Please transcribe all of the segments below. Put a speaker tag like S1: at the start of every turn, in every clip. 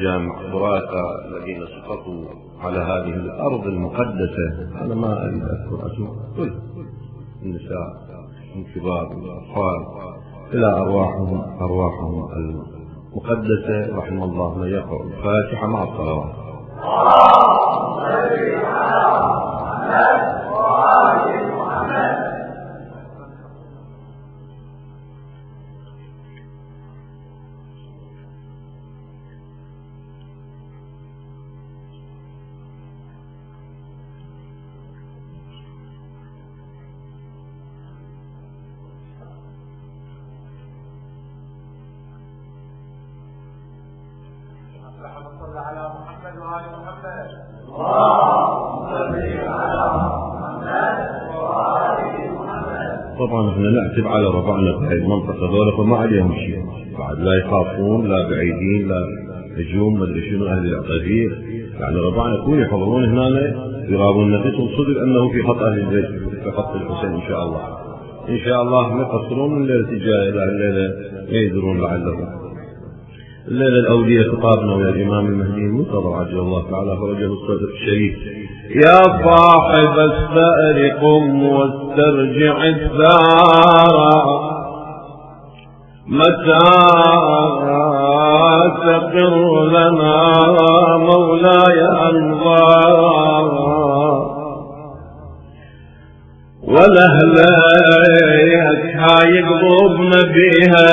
S1: جامع براسة الذين سقطوا على هذه الأرض المقدسة. أنا ما أذكر. أسماء كل النساء الكبار والأطفال إلى أرواحهم. أرواحهم المقدسة. رحم الله من يقرأ الفاتحة مع الصلوات. إحنا نعتب على ربعنا في هذه المنطقة ذولا فما عليهم شيء. بعد لا يخافون لا بعيدين لا هجوم ما أدري شنو أهل العقديه يعني ربعنا يكون يحضرون هنا يرابون نفسهم صدق أنه في خط أهل البيت في خط الحسين إن شاء الله. إن شاء الله ما يقصرون الليلة الجايه الليلة ما يدرون لعله الليلة الأولية خطابنا ويا الإمام المهدي المنتظر عجل الله تعالى فرجه الصدر الشريف. يا صاحب الثأر قم واسترجع الثار متى تقر لنا مولاي أنظار ولهلك هاي قلوبنا بيها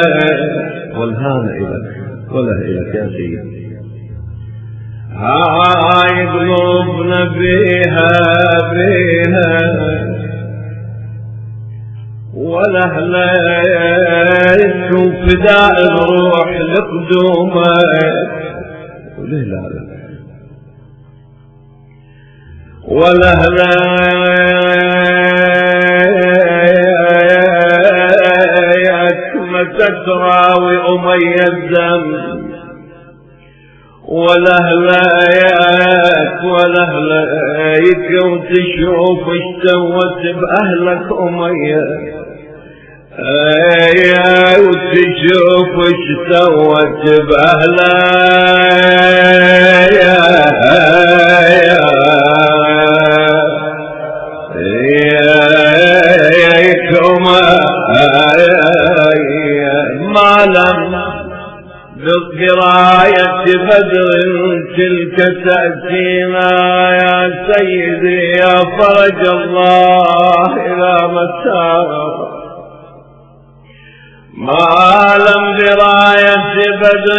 S1: والهان إلك وله إلك يا سيدي. هاي قلوبنا بيها بيها ولا شوف فداء الروح لقدومك وليه لا لا ولا متى تراوي أمي الذنب ولهلاك ولهلاك وتشوف اش سوت باهلك اميه إيه وتشوف اش سوت باهلك ما لم بالقراية بدر تلك تأتينا يا سيدي يا فرج الله إلى متى ما لم براية بدر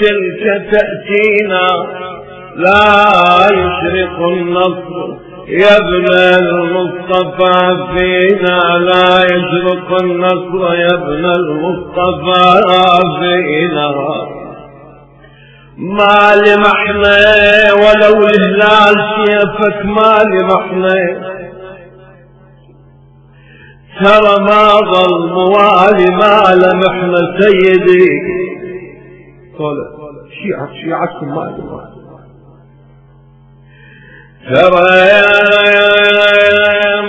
S1: تلك تأتينا لا يشرق النصر. يا ابن المصطفى فينا لا يشرق النصر يا ابن المصطفى فينا. ما لمحنا ولو الهلال سيفك ما لمحنا ترى ما ظل موالي ما لمحنا سيدي. قال شيعة شيعتكم ما لمحنا ترى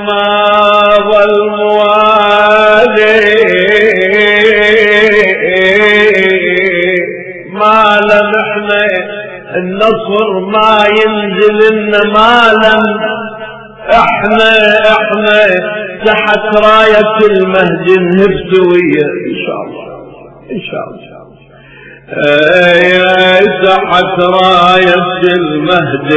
S1: ما والموالي ما لمحنا النصر ما ينزل لنا ما لم إحنا إحنا تحت راية المهدي نهب سوية إن شاء الله. إن شاء الله. تحت راية المهد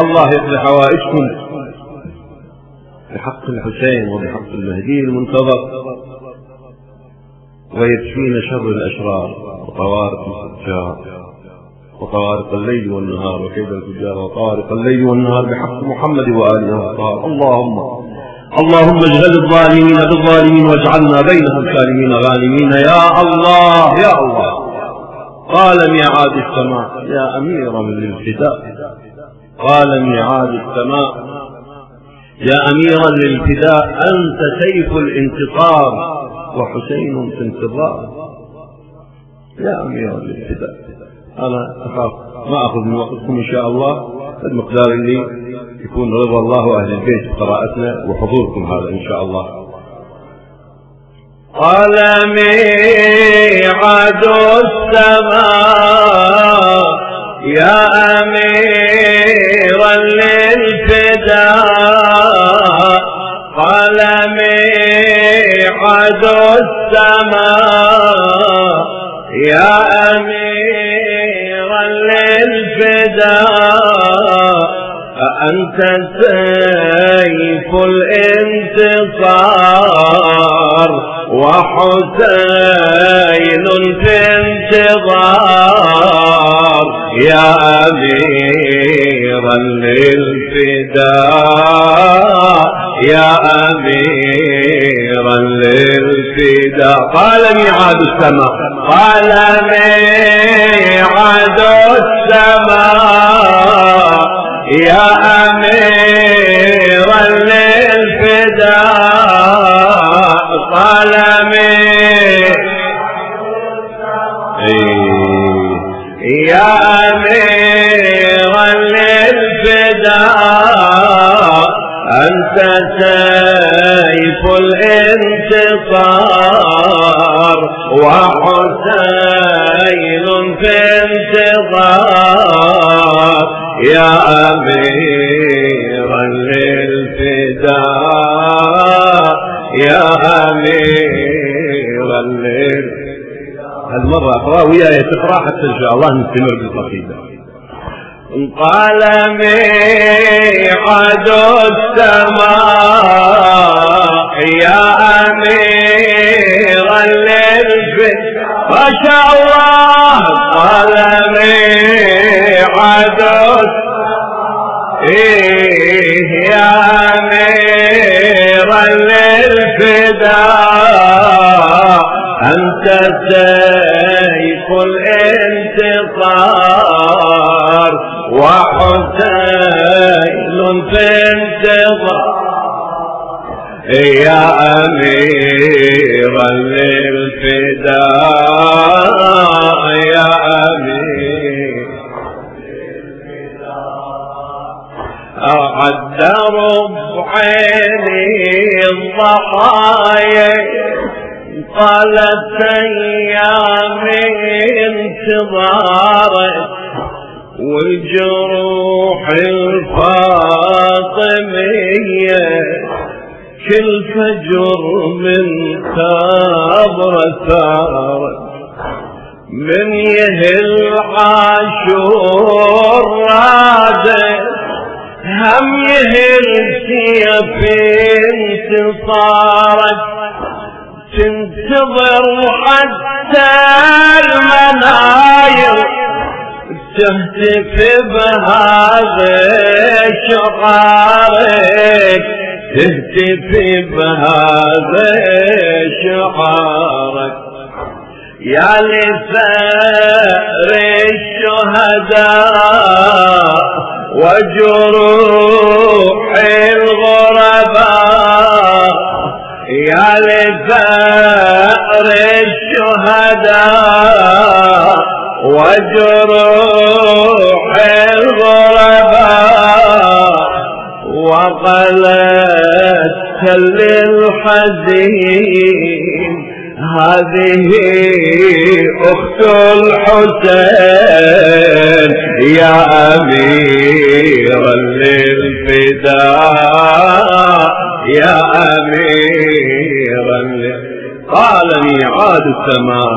S1: الله يقضي حوائجكم بحق الحسين وبحق المهدي المنتظر ويكفينا شر الأشرار وطوارق الفجار. وطوارق الليل والنهار وكيد الفجار وطوارق الليل والنهار بحق محمد وآله وصحبه اللهم اللهم اجعل الظالمين بالظالمين واجعلنا بينهم سالمين غانمين. يا الله يا الله. قال ميعاد السماء. يا أميرا للفداء قال ميعاد السماء. يا أميرا للفداء أنت سيف الانتصار وحسين في انتظار.
S2: يا أمير الابتداء أنا أخاف ما أخذ من وقتكم إن شاء الله. المقدار اللي يكون رضا الله وأهل البيت بقراءتنا وحضوركم هذا إن شاء الله.
S1: قلمي عدو السماء يا أميرا للفداء قلمي عدو السماء يا أميرا أنت سيف الانتصار وحسين في انتظار يا أميرا للفداء يا أميرا للفداء قال ميعاد السماء قال ميعاد السماء. يا أميرا للفداء قال يا أميرا للفداء أنت سيف الانتصار وحسين في انتظار. يا أميرا للفداء يا أميرا للفداء
S2: هالمرة أقرأ وياي تقرأ حتى إن شاء الله نستمر بالقصيدة.
S1: قال ميعاد السماء يا أميرا للفت ما شاء الله قال أنت سيف الانتصار وحسين في انتظار. يا أميرا للفداء يا أمير أعد ربعيني الضحايا طالت أيام انتظارك والجروح الفاطمية كل فجر من كبر ثارك من يهل عاشور رادك هم يهل سيف انتصارك تنتظر حتى المناير. تهتف بهذا شعارك. تهتف بهذا شعارك. يا لثار الشهداء وجروح الغرباء. يا لثار الشهداء وجروح الغرباء وقلت كل الحزين هذه أخت الحسين يا أميرا للفداء يا أميرا قال ميعاد السماء.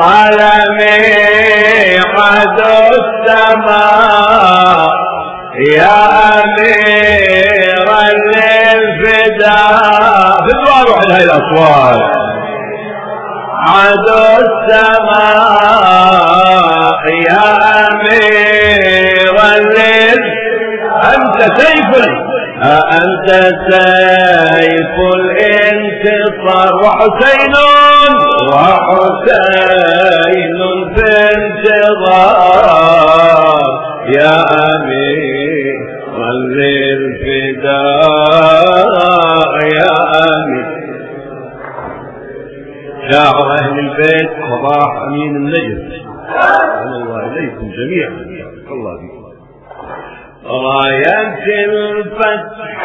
S1: قال ميعاد السماء. يا أميرا للفداء في روح هاي الأصوات. عدو السماء. يا أميرا لل أنت سيف أنت سيف الانتصار وحسين وحسين في انتظار. يا أمير للفداء يا أمير. شاعر أهل البيت صباح
S3: النجف أحسن الله إليكم جميعا. الله فيكم
S1: راية الفتح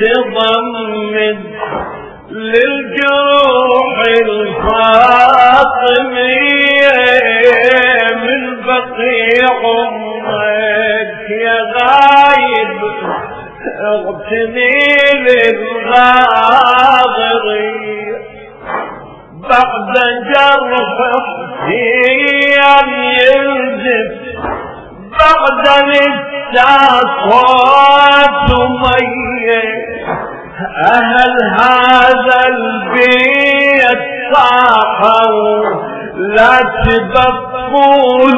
S1: تضمن للجروح الفاطمية من بقيع عمرك يا غايب. اغتني للغاضرين بعد جرح حسين ينزف بعد للتاقوات مية. أهل هذا البيت صاحوا لا تبقوا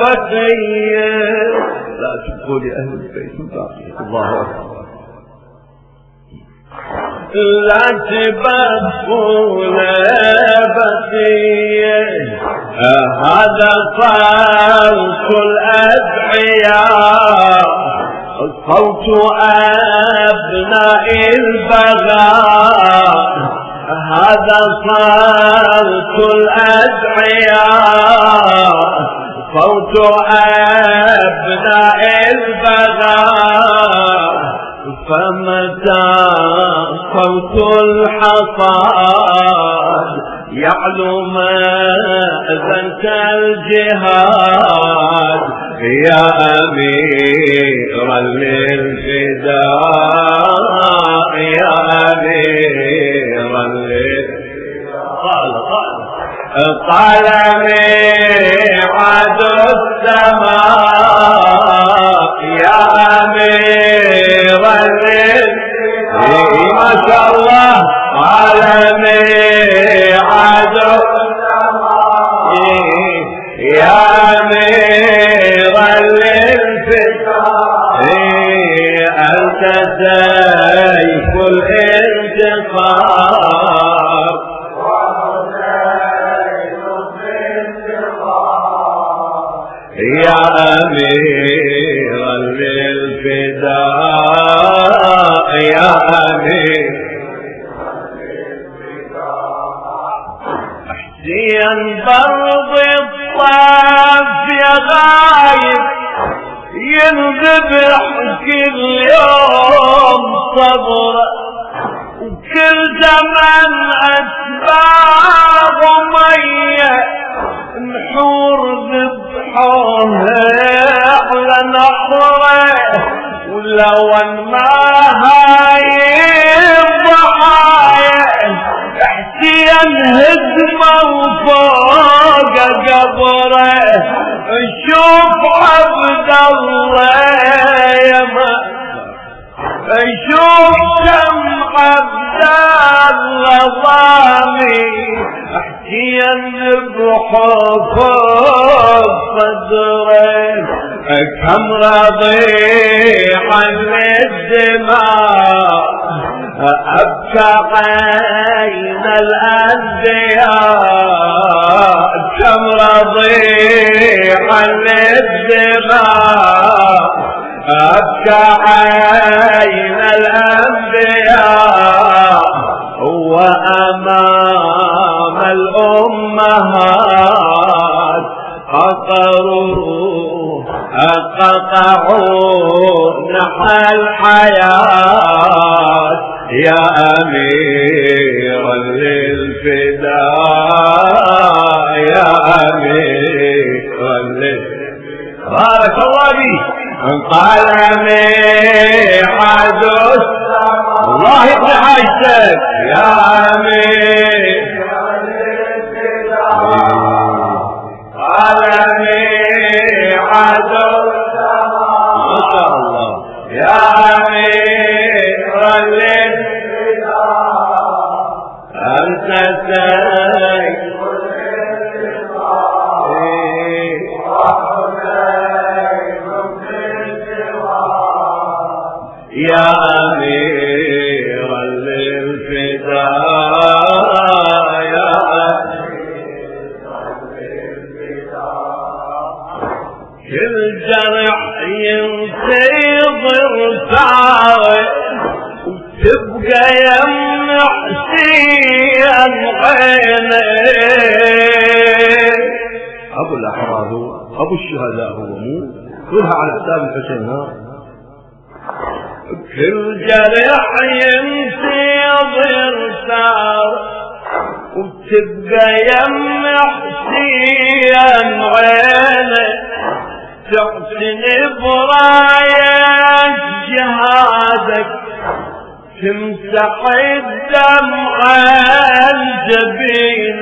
S1: بقية.
S3: لا تبقوا لأهل البيت. الله أكبر.
S1: بقية هذا صوت أبناء البغاء هذا صوت الأدعياء صوت أبناء البغاء فمتى صوت الحصاد يعلو مأذنة الجهاد. يا أمير للفداء يا أمير للفداء قال قال قال ميعاد السماء. غايب ينذبح كل يوم صبره. وكل زمن أسباب مية نحور ذبحوها على نحره. ولو ما هاي احسين هزمه وفوق قبره. شوف عبد الله يا ما شوف كم الله ضامي احكي الروح فوق صدره كم رضيع الدماء؟ أبكى عين الأنبياء. كم رضيع الدماء؟ أبكى عين الأنبياء وأمام الأمهات قطروا قطعوا نحى الحياة. يا أمير للفداء يا أمير للفداء. بارك الله بك قال ميعاد الله يقضي حاجتك يا أمير. قال ميعاد
S4: كلها على حساب الحسين ها؟
S1: كل جرح ينتظر سار وتبقى يم حسين عينه تحسن براية جهادك تمسح الدمع الجبين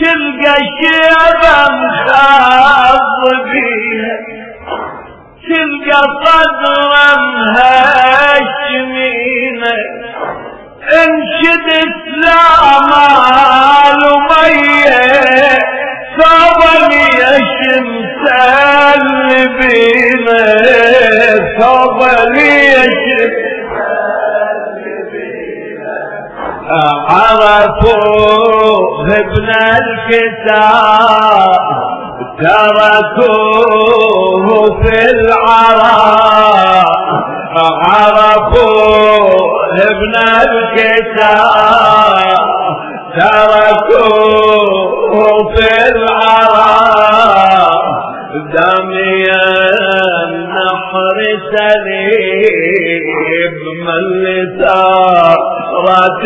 S1: تلقى شيبة مخاض بيها تلقى صدرا مهاشمينه انشد اسلام المية صابني يشم سلبينه صابني يشم عرفوه ابن الكتاب تركوه في العراء عرفوه ابن الكتاب تركوه في العراء دميا النحر سليب من لثارة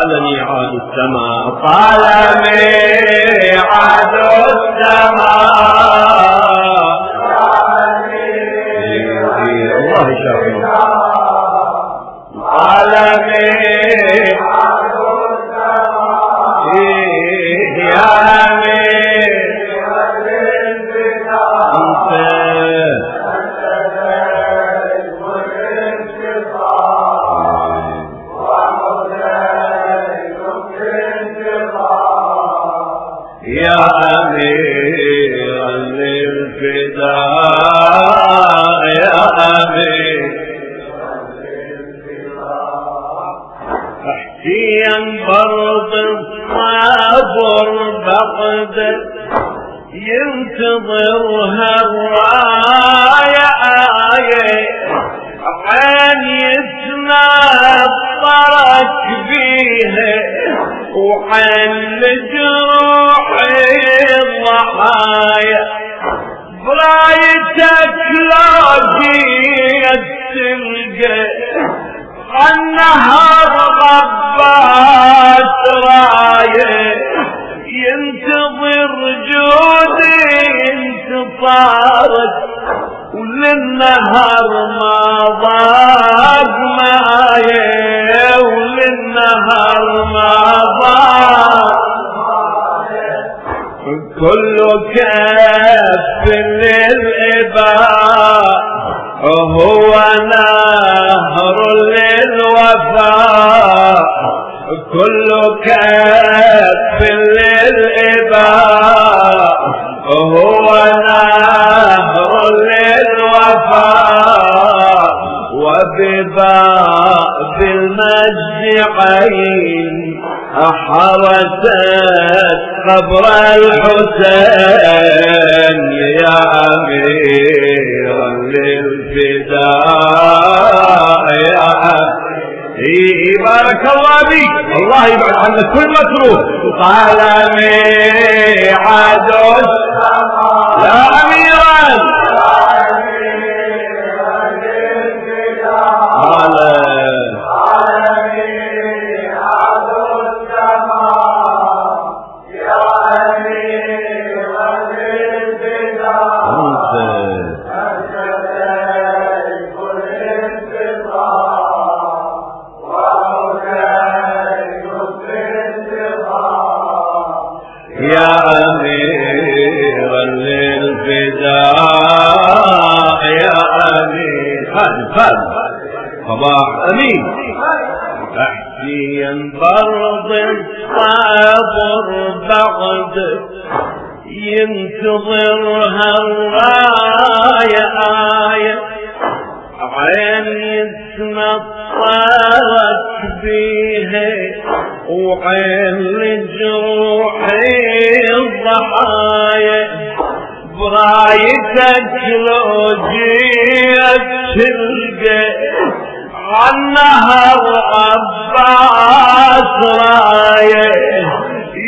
S1: قال ميعاد السماء قال ميعاد السماء؟ يا أمير للفداء يا أمير احكيا برض الصبر بقد ينتظرها الراية. آية عين يتنطرك بيها وحل جروحي وبباب المجد عين حرست قبر الحسين. يا أمير للفداء يا بارك الله بك الله يبعد عنك كل مكروه. قال ميعاد يا أميرا لو جيت تلقى عنها عباس راية.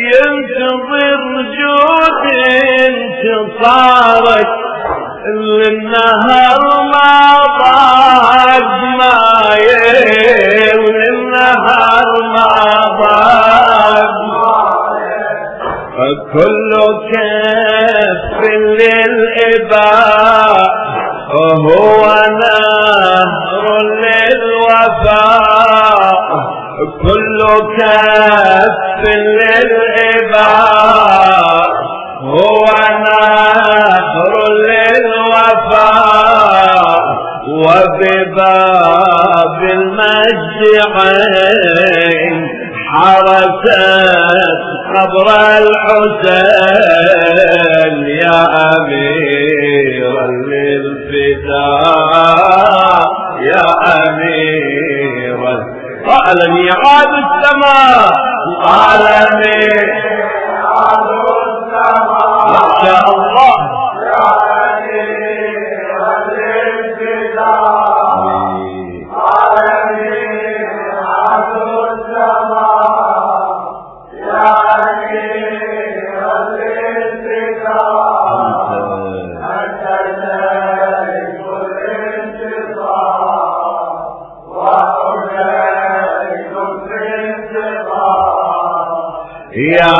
S1: ينتظر جود انتصارك للنهر ما ضاق مايه للنهر ما ضاق كل كف للإباء هو نهر للوفاء كل كف للإباء هو نهر للوفاء وبباب المجد عين حرست قبر الحسين. يا أمير للفداء يا أمير. قال ميعاد السماء ميعاد يا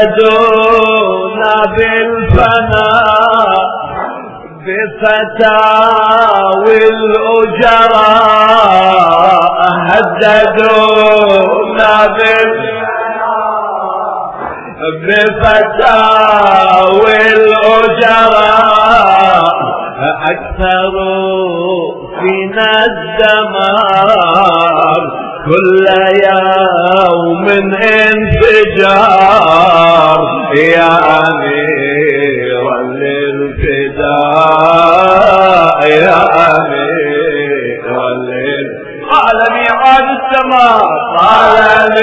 S1: هددونا بالفناء بفتاوي الأجراء هددونا بفتاوي الأجراء أكثروا فينا الدمار كل يوم انفجار. يا أمير للفداء يا أمير قال ميعاد السماء قال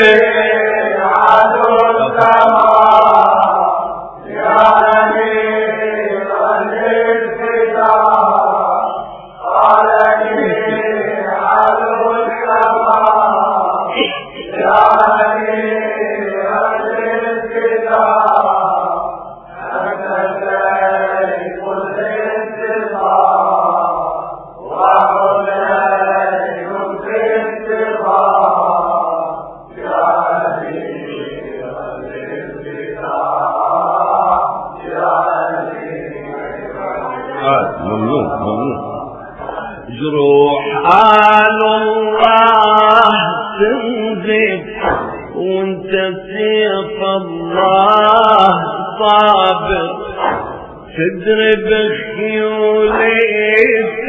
S1: تدري بخيولي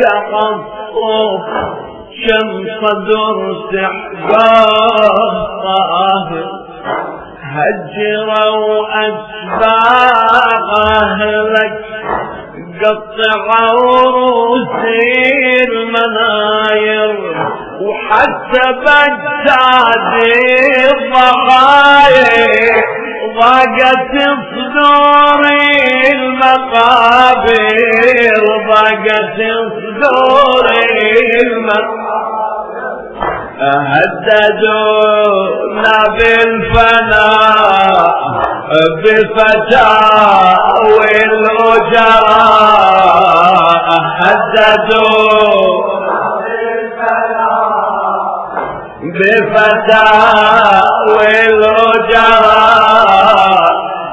S1: تحطف شم صدر تحقاه طاهر هجروا أتباع أهلك قطعوا رؤوسي المناير وحتى بجادي الضحايا ضاقت صدوري المقابر ضاقت صدوري المقابر. هددونا بالفناء بفتاوي الأجراء. حددوا بفتاوي الأجراء.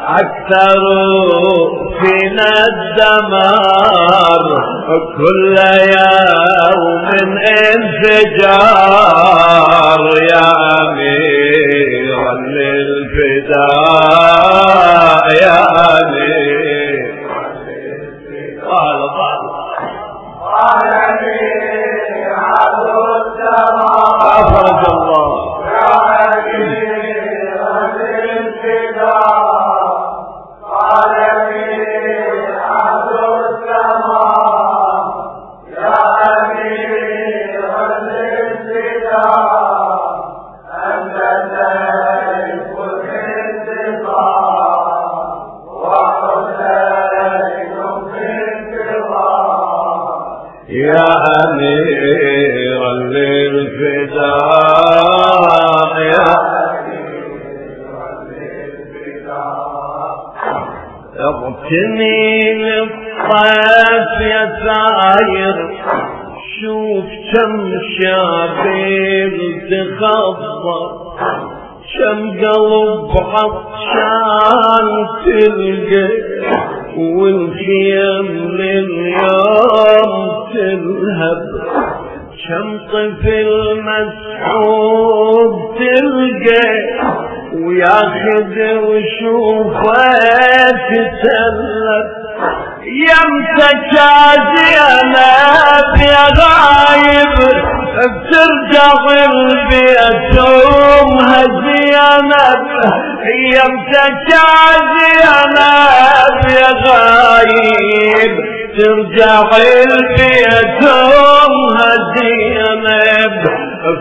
S1: أكثروا فينا الدمار كل يوم انفجار.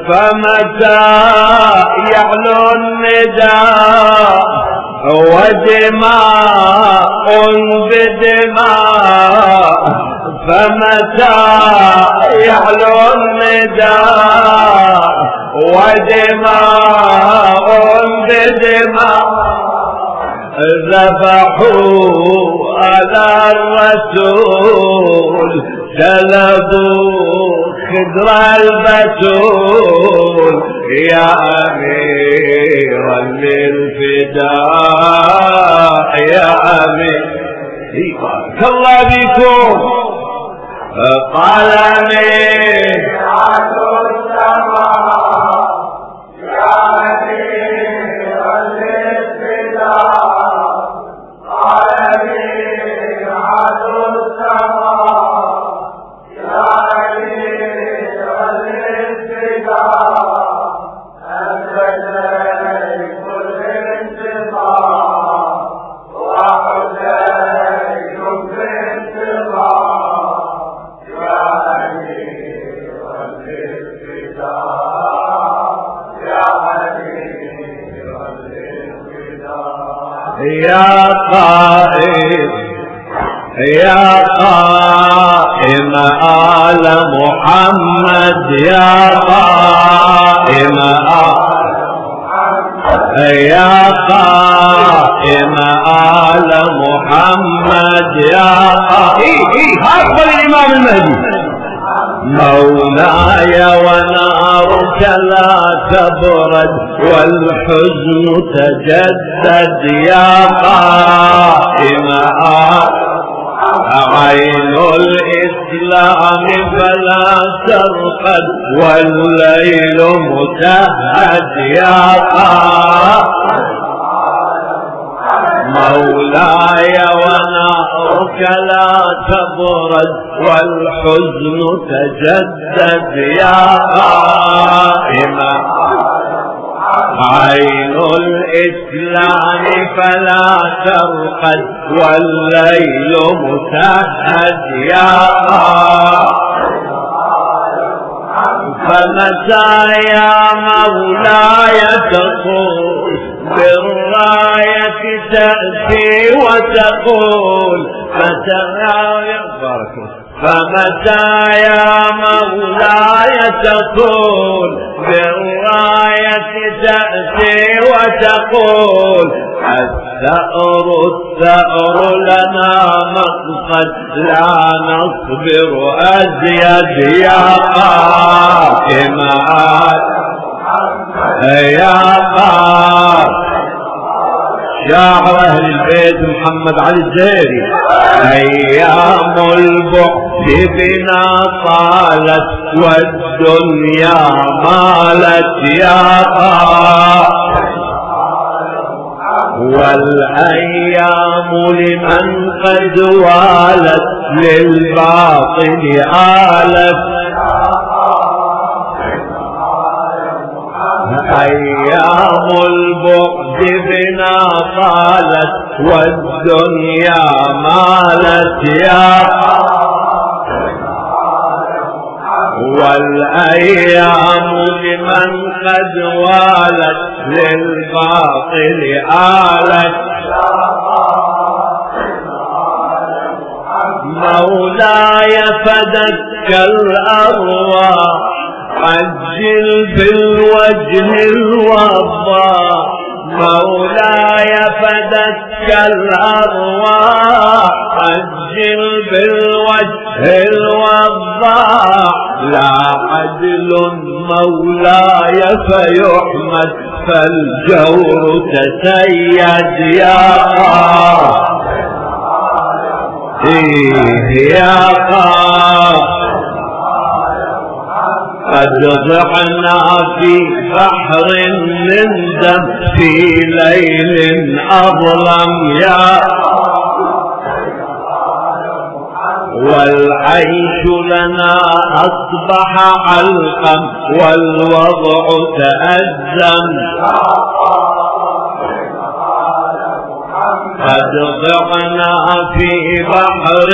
S1: فمتى يعلو النداء؟ ودماء بدماء. فمتى يعلو النداء؟ ودماء بدماء. ذبحوا على الرسول سلبوا خضر البتول يا أميرا للفداء يا أمير. بارك الله بكم قال أمير. يا قائم آل محمد يا قائم آل يا قائم آل محمد يا قائم. هذا الإمام المهدي. مولاي ونارك لا تبرد والحزن تجدد يا قائم عين الإسلام فلا ترقد والليل متهد يا مولاي ونارك لا تبرد والحزن تجدد يا قائم. عين الإسلام فلا ترقد والليل متهد يا فمتى يا مولاي تقول بالراية تأتي وتقول متى بارك فمتى يا مولاي تقول بالراية تأتي وتقول الثأر الثأر لنا مقصد لا نصبر أزيد يا قائمات يا قائمات شاعر أهل البيت محمد علي الزهري أيام البعد بنا طالت والدنيا مالت يا والأيام لمن قد والت للباطل آلت. أيام البعد بنا طالت والدنيا مالت يا والأيام لمن قد والت للباطل آلت مولاي فدك الأرواح عجل بالوجه الوضاح مولاي فدك الأرواح. عجل بالوجه الوضاح لا عدل مولاي فيحمد فالجور تسيد يا إيه يا قار قد ضعنا في بحر من دم في ليل أظلم يا والعيش لنا أصبح علقا والوضع تأزم. قد ضعنا في بحر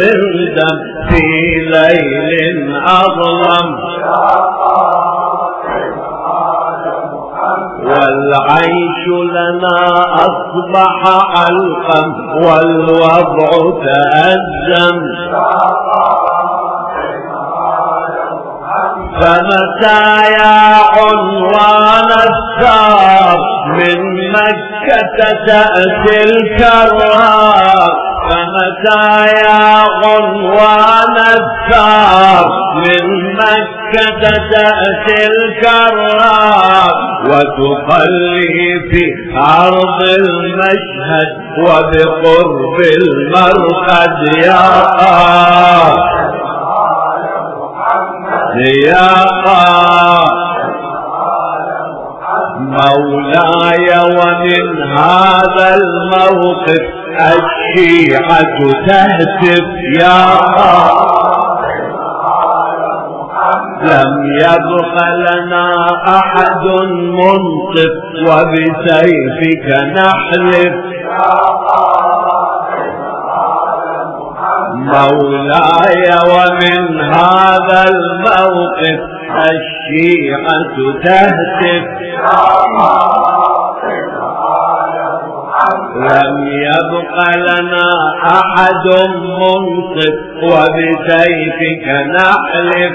S1: من دم في ليل أظلم. والعيش لنا أصبح علقا والوضع تأزم. فمتى يا عنوان الثار من مكة تأتي الكرار. فمتى يا عنوان الثار من مكة تأتي الكرار. وتقلي في عرض المشهد وبقرب المرقد يا قار يا مولاي ومن هذا الموقف الشيعة تهتف يا لم يبق لنا أحد منصف وبسيفك نحلف. مولاي ومن هذا الموقف الشيعة تهتف. لم يبق لنا أحد منصف وبسيفك نحلف.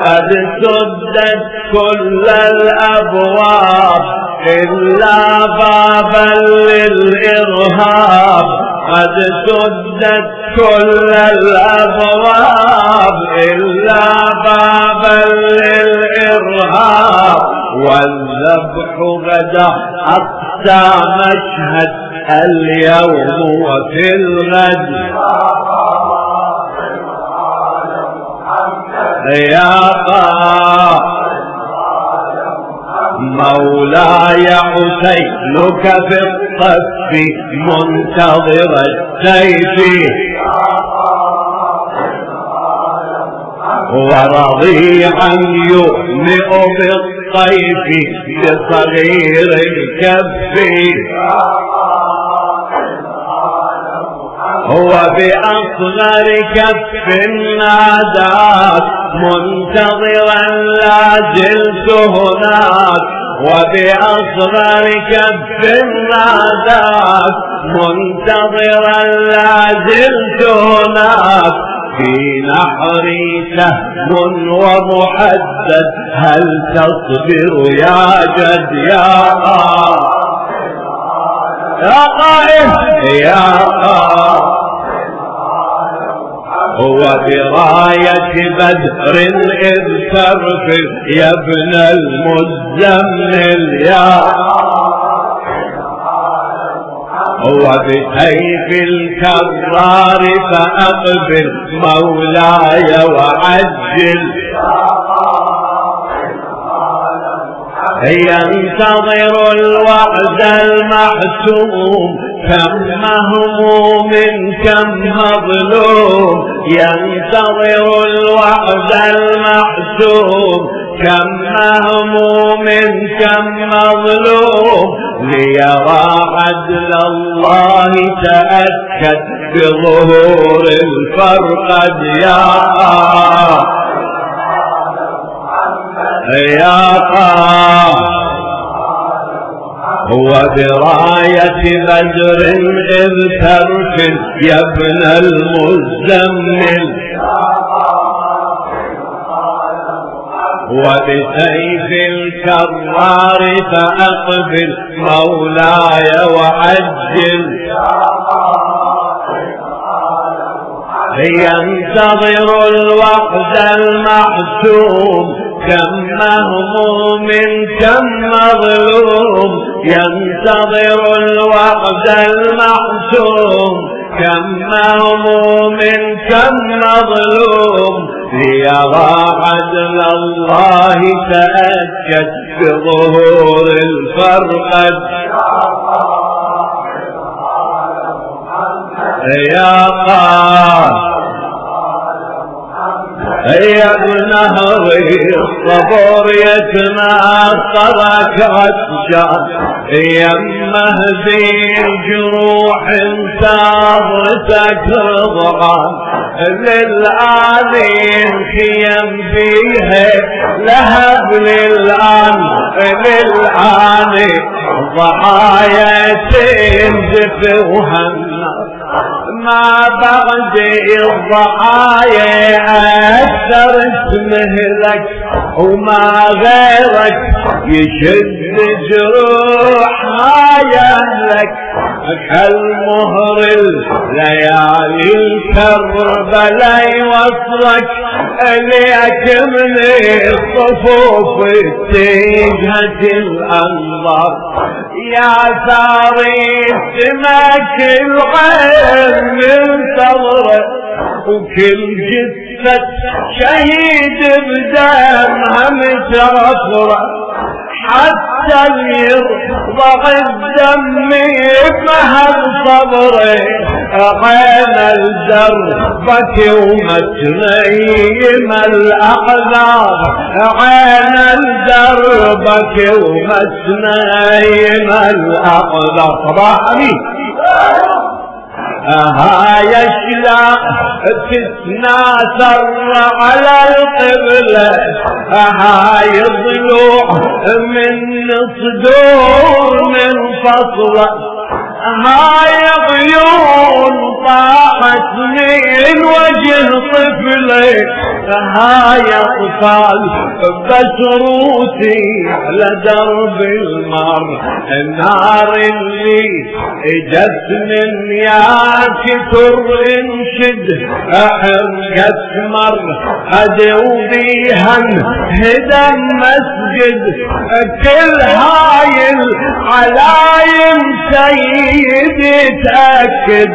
S1: قد سدت كل الأبواب إلا بابا للإرهاب. قد سدت كل الأبواب إلا بابا للإرهاب. والذبح غدا أقسى مشهد اليوم وفي الغد. يا مولاي حسينك في الصف منتظر السيف. ورضيعا يؤمئ بالطيف بصغير الكف. هو بأصغر كف ناداك منتظرا لا زلت هناك. وبأصغر كف ناداك منتظرا لا زلت هناك. في نحري سهم ومحدد هل تصبر يا جد يا يا قائد يا قائد هو براية بدر إذ ترفل يا ابن المزمل. يا هو بسيف الكرار فأقبل مولاي وعجل. ينتظر الوعد المحسوم كم مهموم كم مظلوم. ينتظر الوعد المحسوم كم مهموم كم مظلوم. ليرى عدل الله تأكد بظهور الفرقد يا يا قام هو براية بدر إذ ترفل يا ابن المزمل. وبسيف الكرار فأقبل مولاي وعجل. ينتظر الوقت المحسوم كم مهموم كم مظلوم ينتظر الوعد المحسوم كم مهموم كم مظلوم ليرى عدل الله تأكد بظهور الفرقد. يا قام يا ابن نهري الصبر يتناثرك عطشان يا مهدي الجروح انتظرتك رضعان للآن خيم فيها لهب للآن للآن ضحايا تنزف وهنا ما بعد الضحايا أكثر اسمه لك وما غيرك يشد جروح يهلك كالمهر الليالي الكربلاء يوصلك ليك من الصفوف تيجهة الأنظار يا ساري سمك العين من صبرك وكل جثة شهيد بدمها مترفرة حتى يرضى الدم فهل صبري. عين الزربة ومتنيم الأقدار عين الزربة ومتنيم الأقدار صباح أمين هاي اشلاء تتناثر على القبلة هاي ضلوع من صدور من فصلة هاي عيون طاحت من وجه طفلي هاي اطفال بس روسي على درب المر النار اللي إجت من يا كتر انشد حرقت مر ادو بيها هدم مسجد كل هاي العلايم سيد تأكد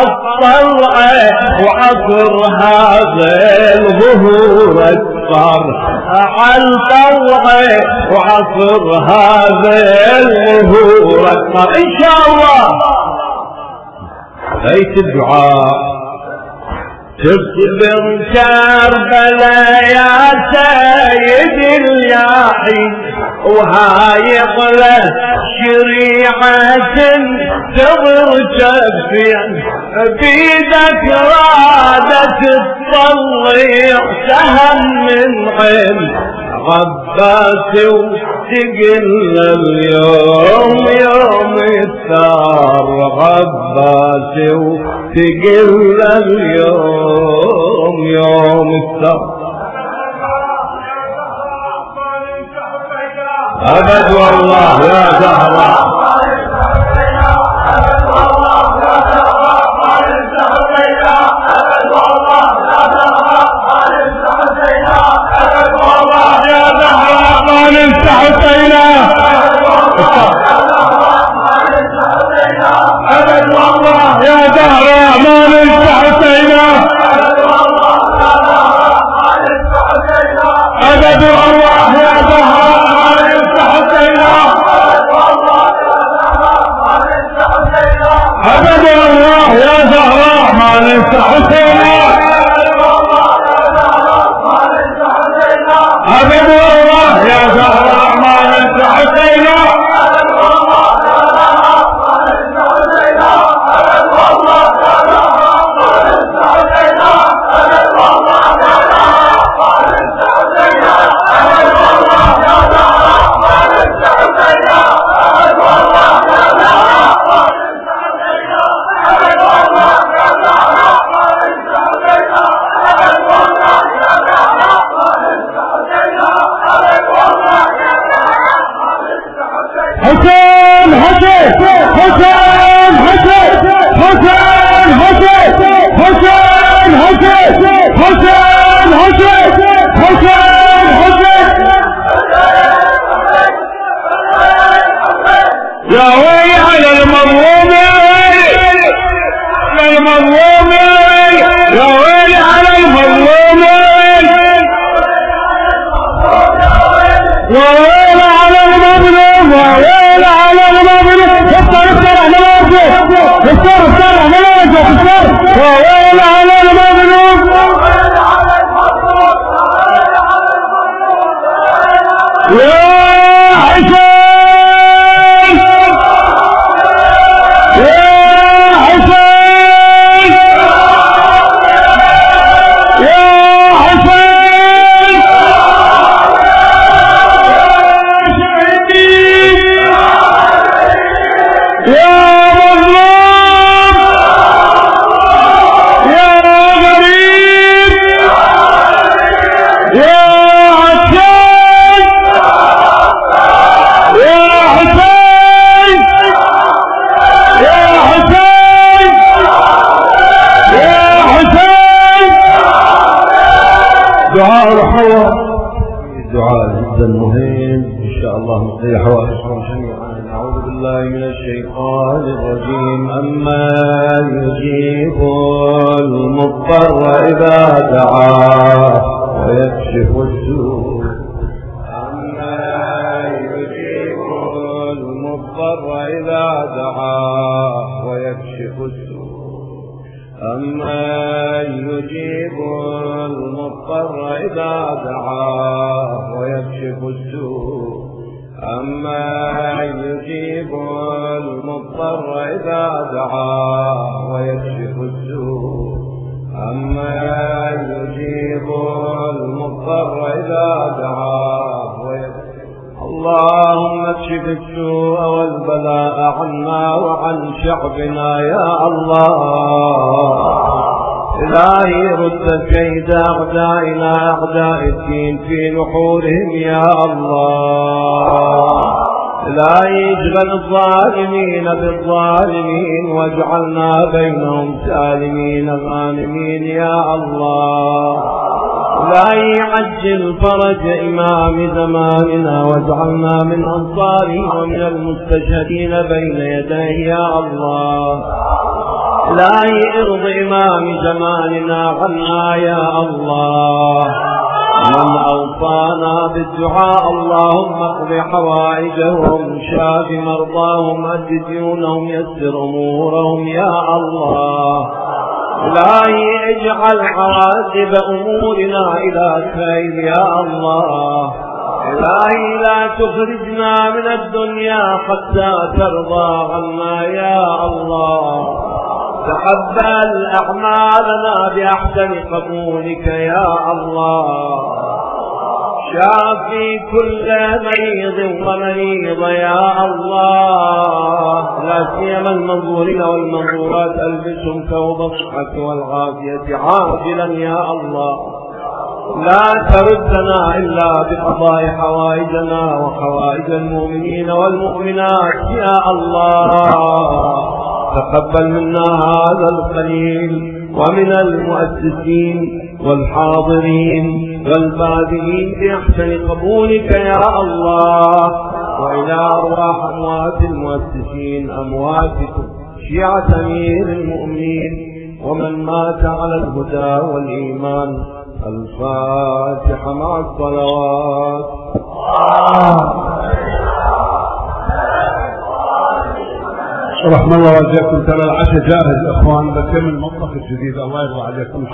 S1: الطلع وعصر هذا الظهور أكبر. على الطلع وعصر هذا الظهور أكبر. إن شاء الله. بيت الدعاء. تصبر كربلا يا سيد الياحي وهاي له شريعة تضر جفين بيدك رادة تطلع سهم من عين عباس واشتقلنا اليوم يوم الثار عباسي واشتقلنا اليوم
S5: يوم الثار. أبد والله يا زهرة
S1: होता ही ना دعاه ويكشف السوء. أما يجيب المضطر إذا دعاه ويكشف السوء. أما يجيب المضطر إذا دعاه ويكشف السوء. أما يجيب المضطر إذا دعاه اللهم اكشف السوء والبلاء عنا وعن شعبنا يا الله. إلهي رد كيد أعدائنا أعداء الدين في نحورهم يا الله. إلهي اجعل الظالمين بالظالمين واجعلنا بينهم سالمين غانمين يا الله. لا يعجل فرج إمام زماننا واجعلنا من أنصاره ومن المستشهدين بين يديه يا الله. لا يرض إمام زماننا عنا يا الله. من أوصانا بالدعاء اللهم اقض حوائجهم شاف مرضاهم أد ديونهم يسر أمورهم يا الله. إلهي اجعل عواقب أمورنا إلى خير يا الله. إلهي لا تخرجنا من الدنيا حتى ترضى عنا يا الله. تقبل أعمالنا بأحسن قبولك يا الله. شافي كل مريض ومريض يا الله. لا سيما المنظورين والمنظورات ألبسهم ثوب الصحة والعافية عاجلا يا الله. لا تردنا إلا بقضاء حوائجنا وحوائج المؤمنين والمؤمنات يا الله. تقبل منا هذا القليل ومن المؤسسين. والحاضرين والبادئين بأحسن قبولك يا الله. وإلى أرواح أموات المؤسسين أمواتكم شيعة أمير المؤمنين. ومن مات على الهدى والإيمان الفاتحة مع الصلوات.
S5: رحم الله والديكم ترى العشاء جاهز إخوان بس من المطبخ الجديد الله يرضى عليكم.